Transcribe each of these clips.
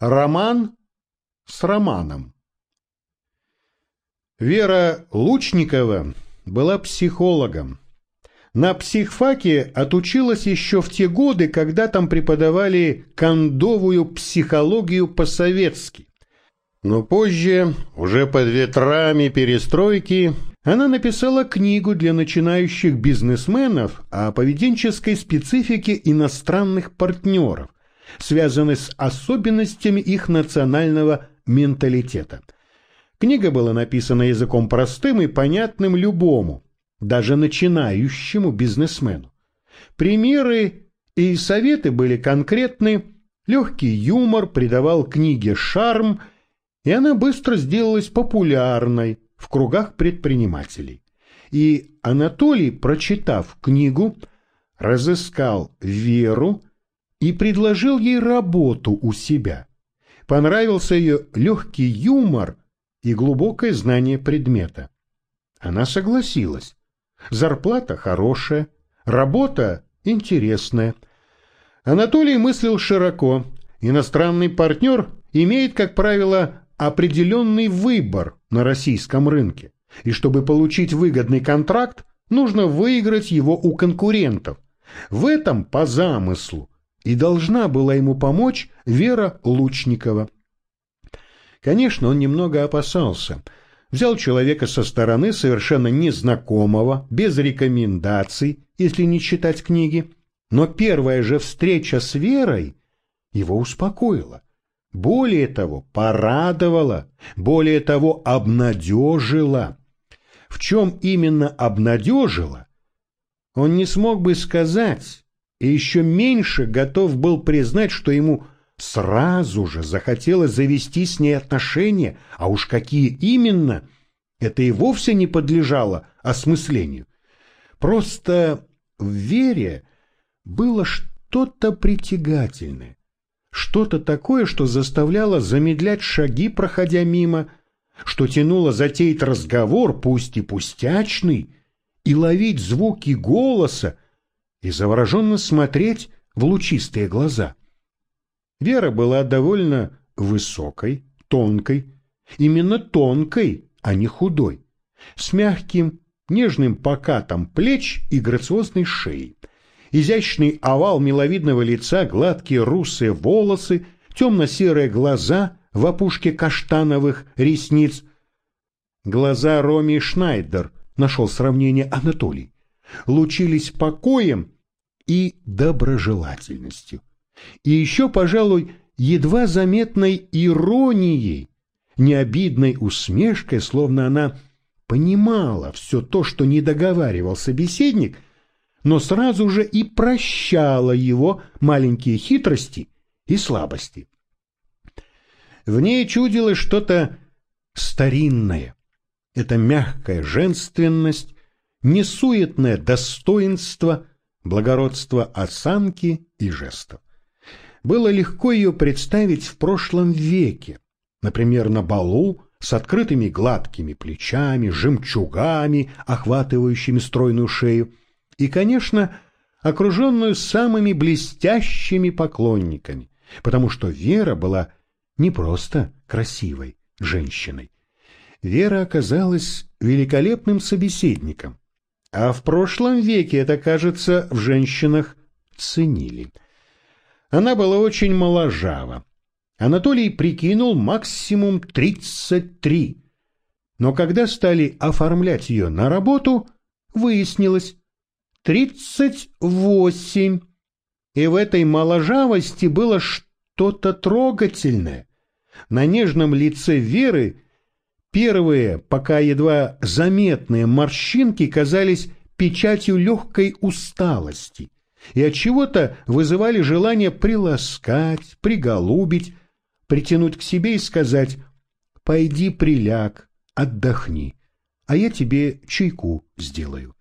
Роман с романом. Вера Лучникова была психологом. На психфаке отучилась еще в те годы, когда там преподавали кондовую психологию по-советски. Но позже, уже под ветрами перестройки, она написала книгу для начинающих бизнесменов о поведенческой специфике иностранных партнеров, связаны с особенностями их национального менталитета. Книга была написана языком простым и понятным любому, даже начинающему бизнесмену. Примеры и советы были конкретны, легкий юмор придавал книге шарм, и она быстро сделалась популярной в кругах предпринимателей. И Анатолий, прочитав книгу, разыскал веру и предложил ей работу у себя. Понравился ее легкий юмор и глубокое знание предмета. Она согласилась. Зарплата хорошая, работа интересная. Анатолий мыслил широко. Иностранный партнер имеет, как правило, определенный выбор на российском рынке. И чтобы получить выгодный контракт, нужно выиграть его у конкурентов. В этом, по замыслу, и должна была ему помочь Вера Лучникова. Конечно, он немного опасался. Взял человека со стороны, совершенно незнакомого, без рекомендаций, если не читать книги. Но первая же встреча с Верой его успокоила. Более того, порадовала, более того, обнадежила. В чем именно обнадежила, он не смог бы сказать, и еще меньше готов был признать, что ему сразу же захотелось завести с ней отношения, а уж какие именно, это и вовсе не подлежало осмыслению. Просто в Вере было что-то притягательное, что-то такое, что заставляло замедлять шаги, проходя мимо, что тянуло затеять разговор, пусть и пустячный, и ловить звуки голоса, и завороженно смотреть в лучистые глаза. Вера была довольно высокой, тонкой, именно тонкой, а не худой, с мягким, нежным покатом плеч и грациозной шеей. Изящный овал миловидного лица, гладкие русые волосы, темно-серые глаза в опушке каштановых ресниц. Глаза Роми Шнайдер, нашел сравнение Анатолий лучились покоем и доброжелательностью. И еще, пожалуй, едва заметной иронией, необидной усмешкой, словно она понимала все то, что не договаривал собеседник, но сразу же и прощала его маленькие хитрости и слабости. В ней чудилось что-то старинное. Это мягкая женственность, несуетное достоинство, благородство осанки и жестов. Было легко ее представить в прошлом веке, например, на балу с открытыми гладкими плечами, жемчугами, охватывающими стройную шею, и, конечно, окруженную самыми блестящими поклонниками, потому что Вера была не просто красивой женщиной. Вера оказалась великолепным собеседником, а в прошлом веке это, кажется, в женщинах ценили. Она была очень моложава. Анатолий прикинул максимум 33. Но когда стали оформлять ее на работу, выяснилось 38. И в этой моложавости было что-то трогательное. На нежном лице Веры Первые, пока едва заметные морщинки казались печатью легкой усталости и от чего-то вызывали желание приласкать, приголубить, притянуть к себе и сказать «Пойди приляг, отдохни, а я тебе чайку сделаю».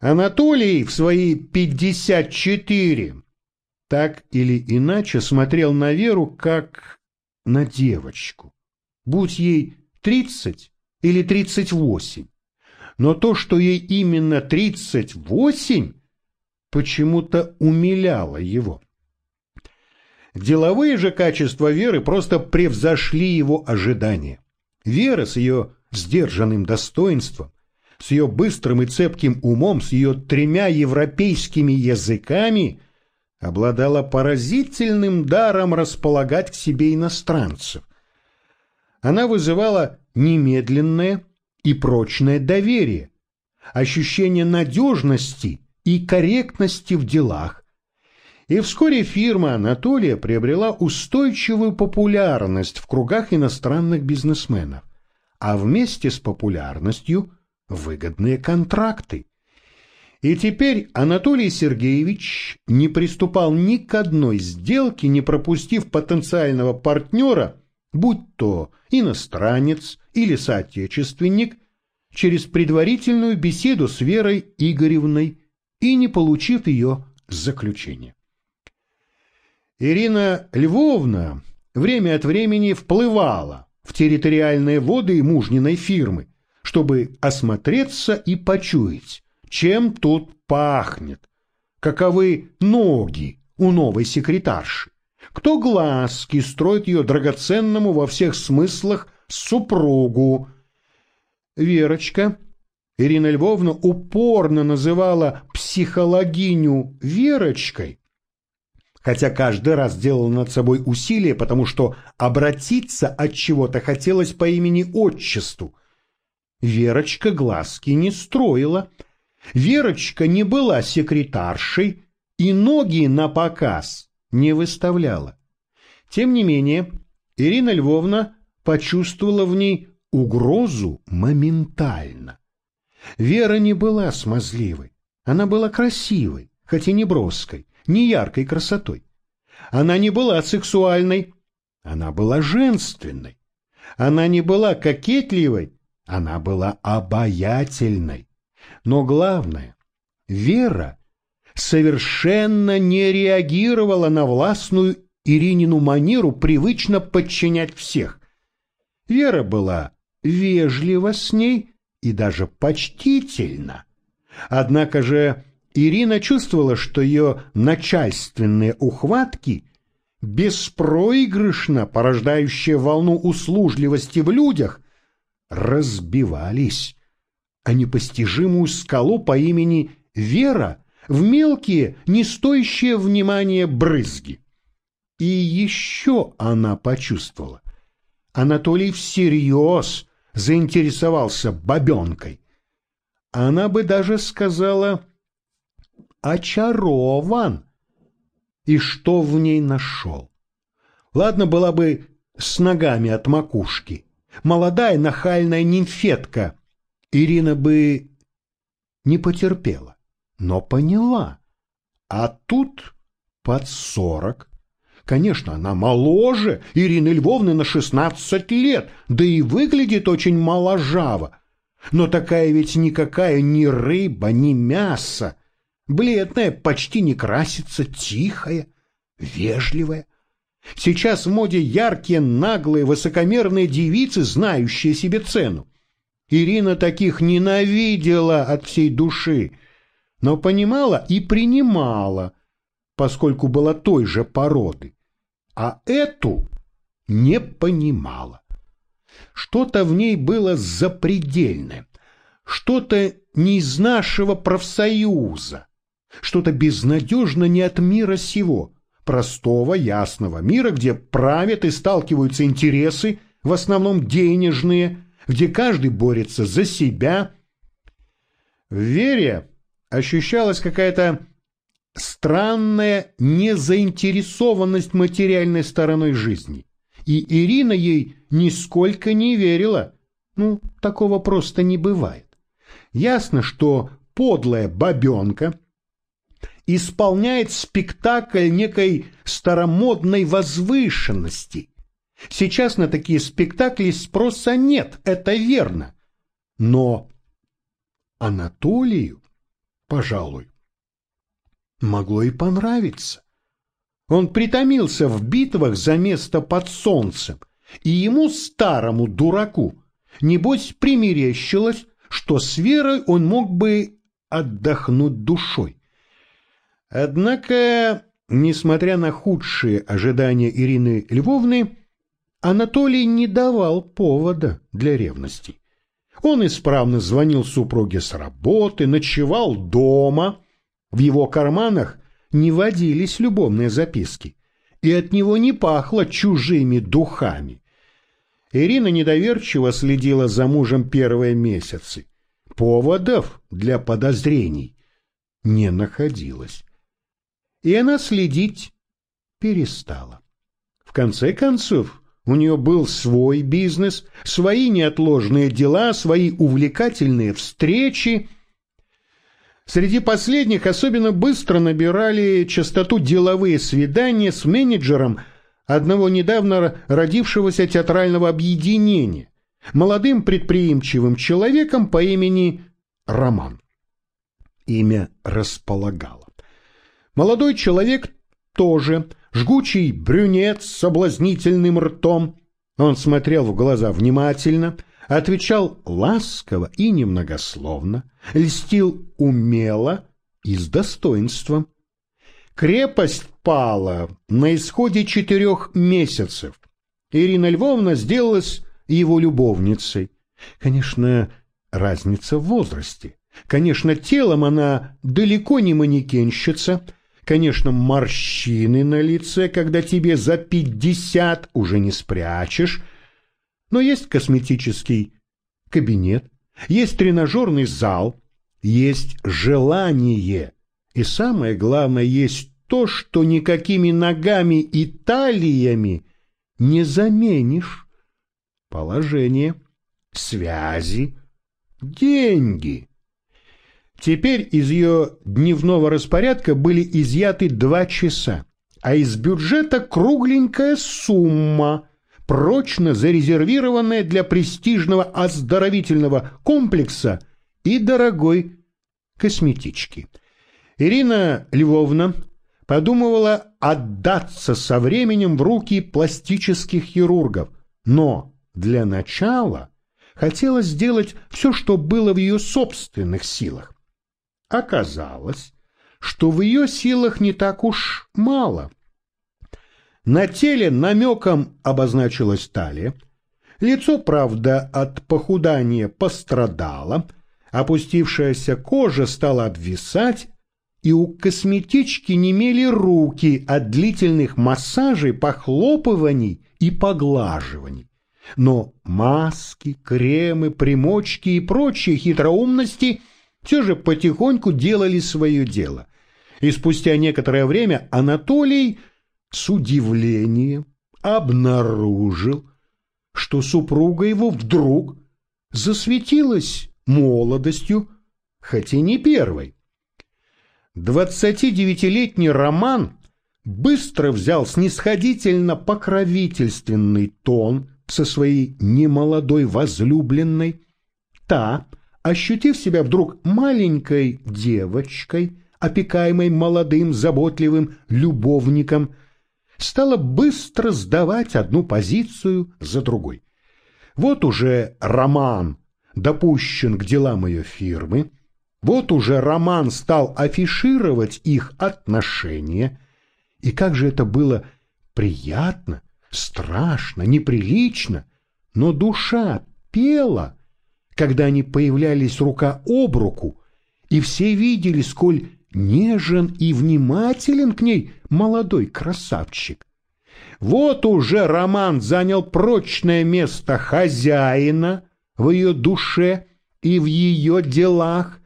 Анатолий в свои пятьдесят четыре так или иначе смотрел на Веру как на девочку будь ей тридцать или тридцать восемь. Но то, что ей именно тридцать восемь, почему-то умиляло его. Деловые же качества Веры просто превзошли его ожидания. Вера с ее сдержанным достоинством, с ее быстрым и цепким умом, с ее тремя европейскими языками обладала поразительным даром располагать к себе иностранцев. Она вызывала немедленное и прочное доверие, ощущение надежности и корректности в делах. И вскоре фирма Анатолия приобрела устойчивую популярность в кругах иностранных бизнесменов, а вместе с популярностью выгодные контракты. И теперь Анатолий Сергеевич не приступал ни к одной сделке, не пропустив потенциального партнера, будь то иностранец или соотечественник, через предварительную беседу с Верой Игоревной и не получив ее заключение. Ирина Львовна время от времени вплывала в территориальные воды мужниной фирмы, чтобы осмотреться и почуять, чем тут пахнет, каковы ноги у новой секретарши, кто глазки строит ее драгоценному во всех смыслах супругу. Верочка, Ирина Львовна упорно называла психологиню Верочкой, хотя каждый раз делал над собой усилие, потому что обратиться от чего-то хотелось по имени-отчеству, Верочка глазки не строила. Верочка не была секретаршей и ноги на показ не выставляла. Тем не менее, Ирина Львовна почувствовала в ней угрозу моментально. Вера не была смазливой, она была красивой, хоть и не броской, не яркой красотой. Она не была сексуальной, она была женственной. Она не была кокетливой, она была обаятельной. Но главное, Вера совершенно не реагировала на властную Иринину манеру привычно подчинять всех. Вера была вежлива с ней и даже почтительна. Однако же Ирина чувствовала, что ее начальственные ухватки беспроигрышно порождающие волну услужливости в людях, разбивались о непостижимую скалу по имени Вера в мелкие, не стоящие внимания брызги. И еще она почувствовала. Анатолий всерьез заинтересовался бабенкой. Она бы даже сказала «очарован». И что в ней нашел? Ладно была бы с ногами от макушки, молодая нахальная нимфетка, Ирина бы не потерпела, но поняла. А тут под сорок. Конечно, она моложе Ирины Львовны на шестнадцать лет, да и выглядит очень моложаво. Но такая ведь никакая ни рыба, ни мясо. Бледная, почти не красится, тихая, вежливая. Сейчас в моде яркие, наглые, высокомерные девицы, знающие себе цену. Ирина таких ненавидела от всей души, но понимала и принимала, поскольку была той же породы. А эту не понимала. Что-то в ней было запредельное, что-то не из нашего профсоюза, что-то безнадежно не от мира сего – простого, ясного мира, где правят и сталкиваются интересы, в основном денежные, где каждый борется за себя. В вере ощущалась какая-то странная незаинтересованность материальной стороной жизни. И Ирина ей нисколько не верила. Ну, такого просто не бывает. Ясно, что подлая бабенка – исполняет спектакль некой старомодной возвышенности. Сейчас на такие спектакли спроса нет, это верно. Но Анатолию, пожалуй, могло и понравиться. Он притомился в битвах за место под солнцем, и ему, старому дураку, небось примерещилось, что с Верой он мог бы отдохнуть душой. Однако несмотря на худшие ожидания Ирины Львовны, Анатолий не давал повода для ревности. Он исправно звонил супруге с работы, ночевал дома. В его карманах не водились любовные записки, и от него не пахло чужими духами. Ирина недоверчиво следила за мужем первые месяцы. Поводов для подозрений не находилось. И она следить перестала. В конце концов, у нее был свой бизнес, свои неотложные дела, свои увлекательные встречи. Среди последних особенно быстро набирали частоту деловые свидания с менеджером одного недавно родившегося театрального объединения, молодым предприимчивым человеком по имени Роман. Имя располагало. Молодой человек тоже, жгучий брюнет с соблазнительным ртом. Он смотрел в глаза внимательно, отвечал ласково и немногословно, льстил умело и с достоинством. Крепость пала на исходе четырех месяцев. Ирина Львовна сделалась его любовницей. Конечно, разница в возрасте. Конечно, телом она далеко не манекенщица. Конечно, морщины на лице, когда тебе за пятьдесят уже не спрячешь. Но есть косметический кабинет, есть тренажерный зал, есть желание. И самое главное, есть то, что никакими ногами и талиями не заменишь. Положение, связи, деньги. Теперь из ее дневного распорядка были изъяты два часа, а из бюджета кругленькая сумма, прочно зарезервированная для престижного оздоровительного комплекса и дорогой косметички. Ирина Львовна подумывала отдаться со временем в руки пластических хирургов, но для начала хотела сделать все, что было в ее собственных силах. Оказалось, что в ее силах не так уж мало. На теле намеком обозначилась талия, лицо, правда, от похудания пострадало, опустившаяся кожа стала обвисать, и у косметички немели руки от длительных массажей, похлопываний и поглаживаний. Но маски, кремы, примочки и прочие хитроумности – все же потихоньку делали свое дело. И спустя некоторое время Анатолий с удивлением обнаружил, что супруга его вдруг засветилась молодостью, хотя не первой. Двадцатидевятилетний Роман быстро взял снисходительно покровительственный тон со своей немолодой возлюбленной. Та ощутив себя вдруг маленькой девочкой, опекаемой молодым заботливым любовником, стала быстро сдавать одну позицию за другой. Вот уже роман допущен к делам ее фирмы, вот уже роман стал афишировать их отношения, и как же это было приятно, страшно, неприлично, но душа пела — когда они появлялись рука об руку, и все видели, сколь нежен и внимателен к ней молодой красавчик. Вот уже Роман занял прочное место хозяина в ее душе и в ее делах.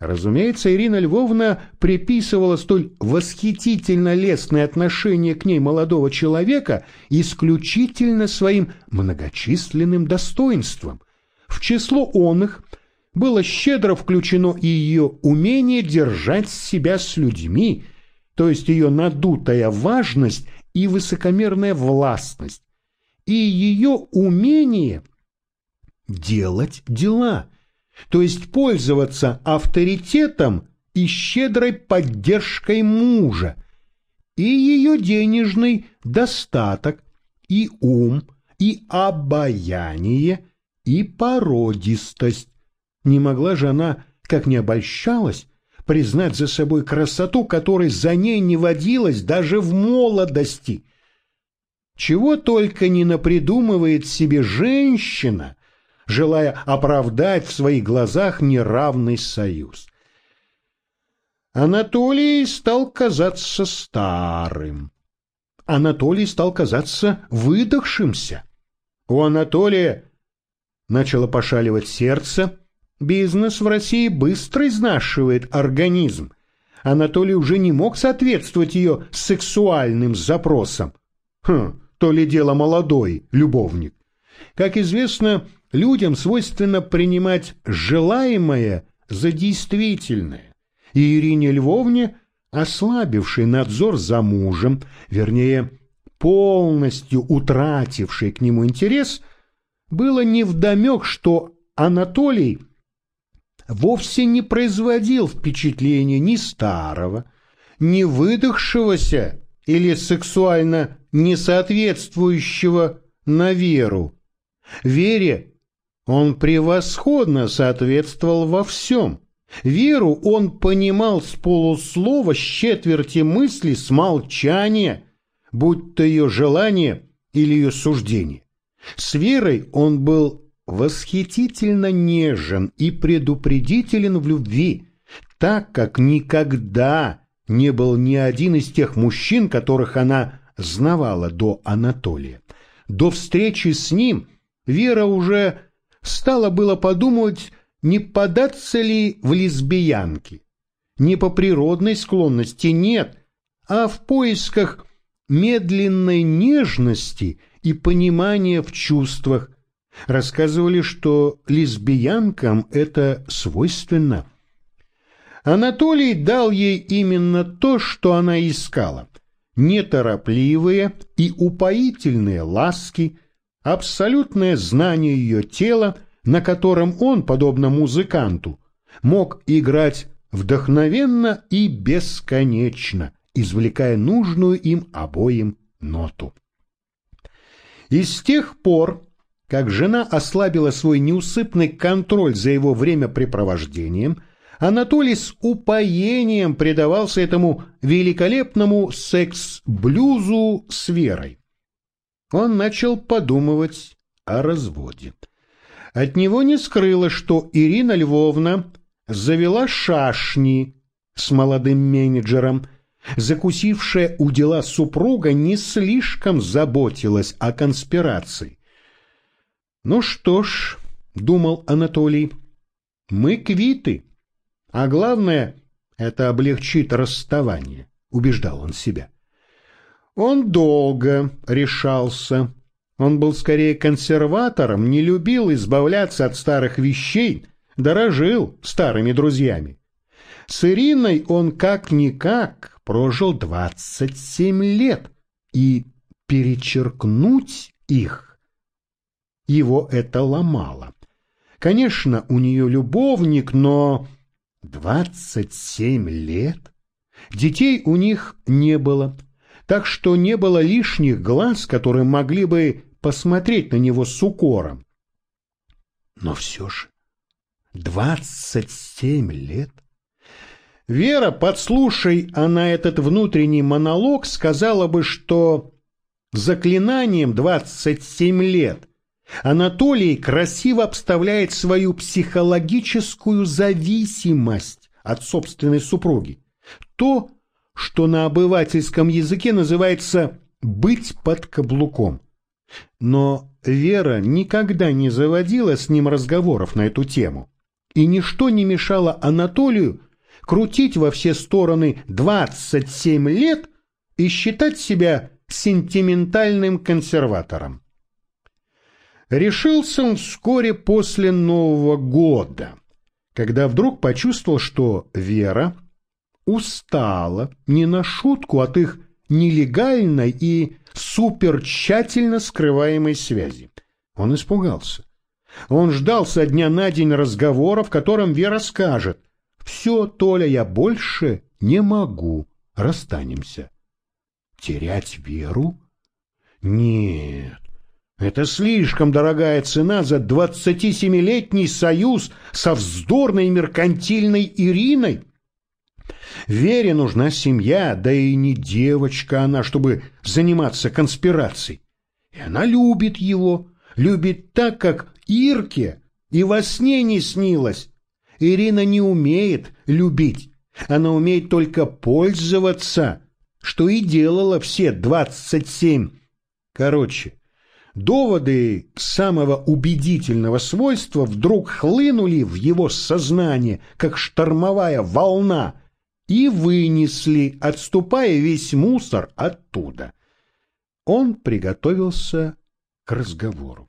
Разумеется, Ирина Львовна приписывала столь восхитительно лестное отношение к ней молодого человека исключительно своим многочисленным достоинством. В число оных было щедро включено и ее умение держать себя с людьми, то есть ее надутая важность и высокомерная властность, и ее умение делать дела, то есть пользоваться авторитетом и щедрой поддержкой мужа, и ее денежный достаток, и ум, и обаяние – и породистость. Не могла же она, как не обольщалась, признать за собой красоту, которой за ней не водилось даже в молодости. Чего только не напридумывает себе женщина, желая оправдать в своих глазах неравный союз. Анатолий стал казаться старым. Анатолий стал казаться выдохшимся. У Анатолия начало пошаливать сердце. Бизнес в России быстро изнашивает организм. Анатолий уже не мог соответствовать ее сексуальным запросам. Хм, то ли дело молодой любовник. Как известно, людям свойственно принимать желаемое за действительное. И Ирине Львовне, ослабившей надзор за мужем, вернее, полностью утратившей к нему интерес – было невдомек, что Анатолий вовсе не производил впечатления ни старого, ни выдохшегося или сексуально несоответствующего на веру. Вере он превосходно соответствовал во всем. Веру он понимал с полуслова, с четверти мысли, с молчания, будь то ее желание или ее суждение. С Верой он был восхитительно нежен и предупредителен в любви, так как никогда не был ни один из тех мужчин, которых она знавала до Анатолия. До встречи с ним Вера уже стала было подумать, не податься ли в лесбиянки. Не по природной склонности нет, а в поисках медленной нежности и понимания в чувствах. Рассказывали, что лесбиянкам это свойственно. Анатолий дал ей именно то, что она искала. Неторопливые и упоительные ласки, абсолютное знание ее тела, на котором он, подобно музыканту, мог играть вдохновенно и бесконечно, извлекая нужную им обоим ноту. И с тех пор, как жена ослабила свой неусыпный контроль за его времяпрепровождением, Анатолий с упоением предавался этому великолепному секс-блюзу с Верой. Он начал подумывать о разводе. От него не скрылось, что Ирина Львовна завела шашни с молодым менеджером – закусившая у дела супруга, не слишком заботилась о конспирации. «Ну что ж», — думал Анатолий, — «мы квиты, а главное, это облегчит расставание», — убеждал он себя. Он долго решался. Он был скорее консерватором, не любил избавляться от старых вещей, дорожил старыми друзьями. С Ириной он как-никак прожил 27 лет, и перечеркнуть их его это ломало. Конечно, у нее любовник, но 27 лет? Детей у них не было, так что не было лишних глаз, которые могли бы посмотреть на него с укором. Но все же 27 лет — Вера, подслушай она этот внутренний монолог, сказала бы, что заклинанием 27 лет Анатолий красиво обставляет свою психологическую зависимость от собственной супруги. То, что на обывательском языке называется «быть под каблуком». Но Вера никогда не заводила с ним разговоров на эту тему, и ничто не мешало Анатолию крутить во все стороны 27 лет и считать себя сентиментальным консерватором. Решился он вскоре после Нового года, когда вдруг почувствовал, что Вера устала не на шутку от их нелегальной и супер тщательно скрываемой связи. Он испугался. Он ждал со дня на день разговора, в котором Вера скажет все, Толя, я больше не могу. Расстанемся. Терять веру? Нет, это слишком дорогая цена за двадцатисемилетний союз со вздорной меркантильной Ириной. Вере нужна семья, да и не девочка она, чтобы заниматься конспирацией. И она любит его, любит так, как Ирке и во сне не снилось. Ирина не умеет любить, она умеет только пользоваться, что и делала все двадцать семь. Короче, доводы самого убедительного свойства вдруг хлынули в его сознание, как штормовая волна, и вынесли, отступая весь мусор оттуда. Он приготовился к разговору.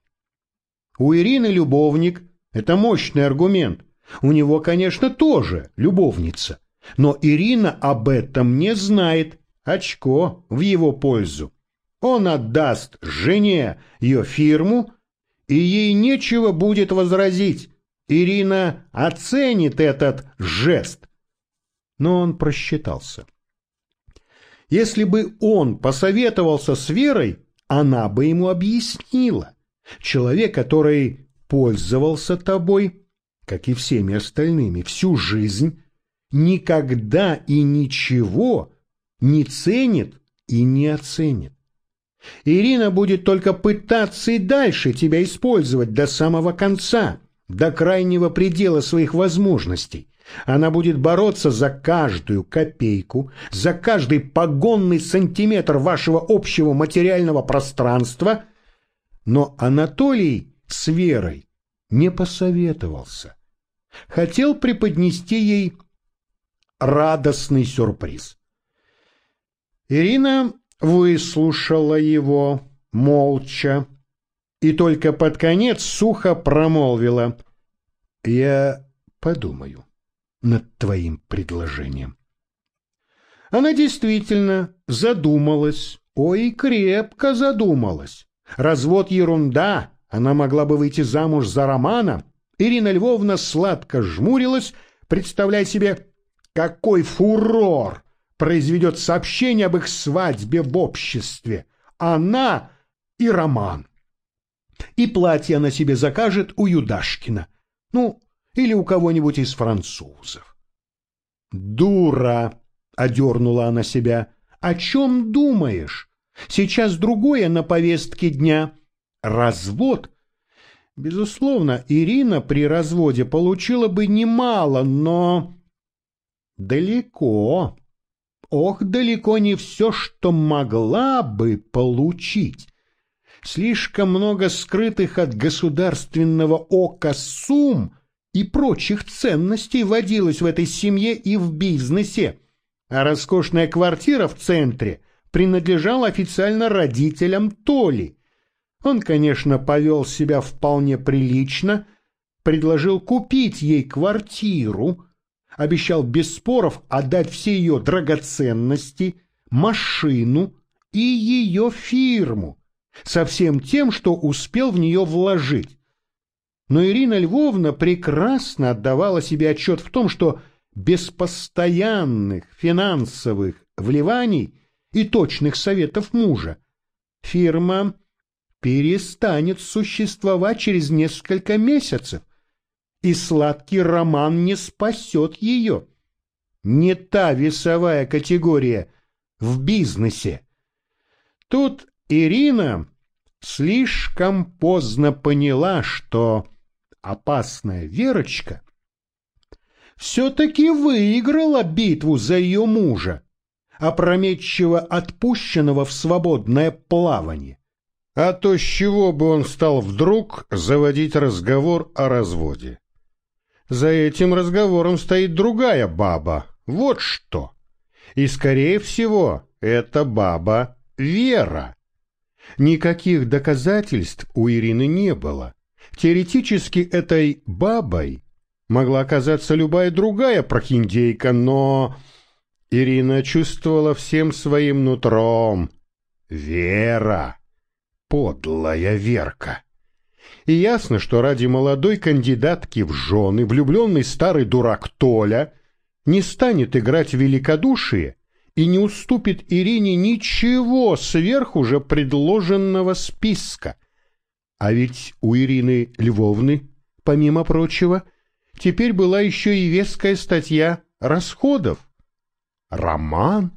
У Ирины любовник – это мощный аргумент. У него, конечно, тоже любовница. Но Ирина об этом не знает. Очко в его пользу. Он отдаст жене ее фирму, и ей нечего будет возразить. Ирина оценит этот жест. Но он просчитался. Если бы он посоветовался с Верой, она бы ему объяснила. Человек, который пользовался тобой, как и всеми остальными, всю жизнь, никогда и ничего не ценит и не оценит. Ирина будет только пытаться и дальше тебя использовать до самого конца, до крайнего предела своих возможностей. Она будет бороться за каждую копейку, за каждый погонный сантиметр вашего общего материального пространства. Но Анатолий с Верой не посоветовался. Хотел преподнести ей радостный сюрприз. Ирина выслушала его молча и только под конец сухо промолвила «Я подумаю над твоим предложением». Она действительно задумалась, ой, крепко задумалась. Развод ерунда, она могла бы выйти замуж за Романа. Ирина Львовна сладко жмурилась, представляя себе, какой фурор произведет сообщение об их свадьбе в обществе. Она и Роман. И платье она себе закажет у Юдашкина. Ну, или у кого-нибудь из французов. «Дура!» — одернула она себя. «О чем думаешь? Сейчас другое на повестке дня. Развод?» Безусловно, Ирина при разводе получила бы немало, но... Далеко. Ох, далеко не все, что могла бы получить. Слишком много скрытых от государственного ока сумм и прочих ценностей водилось в этой семье и в бизнесе, а роскошная квартира в центре принадлежала официально родителям Толи. Он, конечно, повел себя вполне прилично, предложил купить ей квартиру, обещал без споров отдать все ее драгоценности, машину и ее фирму, со всем тем, что успел в нее вложить. Но Ирина Львовна прекрасно отдавала себе отчет в том, что без постоянных финансовых вливаний и точных советов мужа фирма перестанет существовать через несколько месяцев и сладкий роман не спасет ее. Не та весовая категория в бизнесе. Тут Ирина слишком поздно поняла, что опасная Верочка все-таки выиграла битву за ее мужа, опрометчиво отпущенного в свободное плавание. А то с чего бы он стал вдруг заводить разговор о разводе? За этим разговором стоит другая баба. Вот что. И, скорее всего, это баба Вера. Никаких доказательств у Ирины не было. Теоретически этой бабой могла оказаться любая другая прохиндейка, но Ирина чувствовала всем своим нутром. Вера. Подлая Верка. И ясно, что ради молодой кандидатки в жены влюбленный старый дурак Толя не станет играть великодушие и не уступит Ирине ничего сверх уже предложенного списка. А ведь у Ирины Львовны, помимо прочего, теперь была еще и веская статья расходов. роман?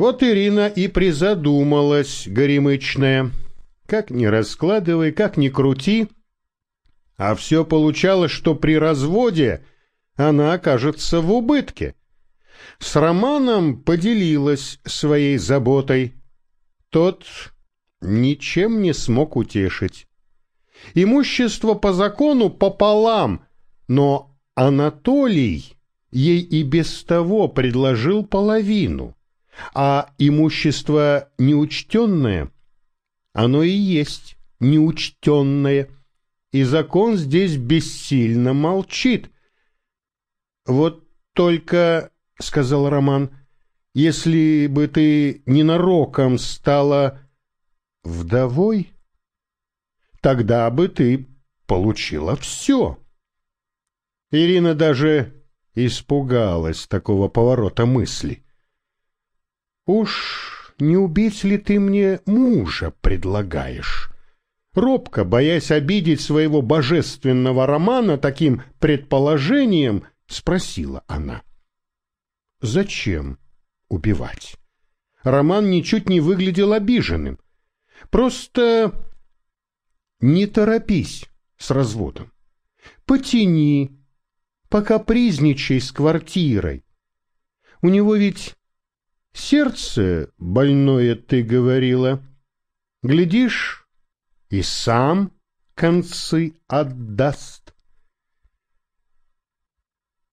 Вот Ирина и призадумалась, горемычная. Как ни раскладывай, как ни крути, а все получалось, что при разводе она окажется в убытке. С Романом поделилась своей заботой. Тот ничем не смог утешить. Имущество по закону пополам, но Анатолий ей и без того предложил половину, а имущество неучтенное, оно и есть неучтенное, и закон здесь бессильно молчит. Вот только, — сказал Роман, — если бы ты ненароком стала вдовой, тогда бы ты получила все. Ирина даже испугалась такого поворота мысли. «Уж не убить ли ты мне мужа предлагаешь?» Робко, боясь обидеть своего божественного романа таким предположением, спросила она. «Зачем убивать?» Роман ничуть не выглядел обиженным. «Просто не торопись с разводом. Потяни, покапризничай с квартирой. У него ведь сердце больное, ты говорила. Глядишь, и сам концы отдаст.